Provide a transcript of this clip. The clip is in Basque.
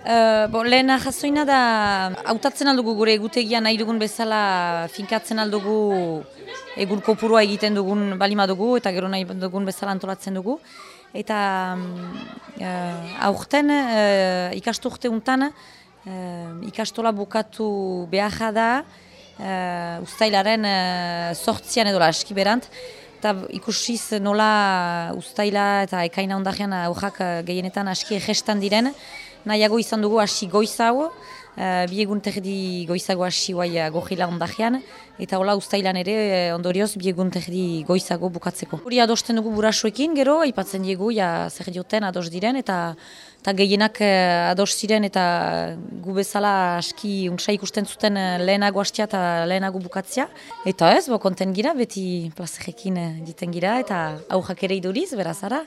Uh, bo, lehen jazoina da, hautatzen aldugu gure egutegia nahi dugun bezala finkatzen aldugu egun kopurua egiten dugun balima dugu eta gero nahi dugun bezala antolatzen dugu. Eta uh, aurten uh, ikasturte untan uh, ikastola bukatu behar da uh, ustailaren uh, sortzian edo aski berant. Eta ikusiz nola ustaila eta ekaina ondajean aurrak gehienetan aski egestan diren. Nahiago izan dugu hasi goizago, uh, bi egun terdi goizago hasi guai uh, gojila ondajean, eta hola ustailan ere uh, ondorioz bi egun terdi goizago bukatzeko. Hori adosten dugu burasuekin, gero, aipatzen diegu, ja, zer dioten ados diren, eta eta gehienak ados ziren, eta gu bezala aski untsa ikusten zuten lehenago hastia eta lehenago bukatzea. Eta ez, bo konten gira, beti plazerekin diten gira, eta aujak ere iduriz, berazara.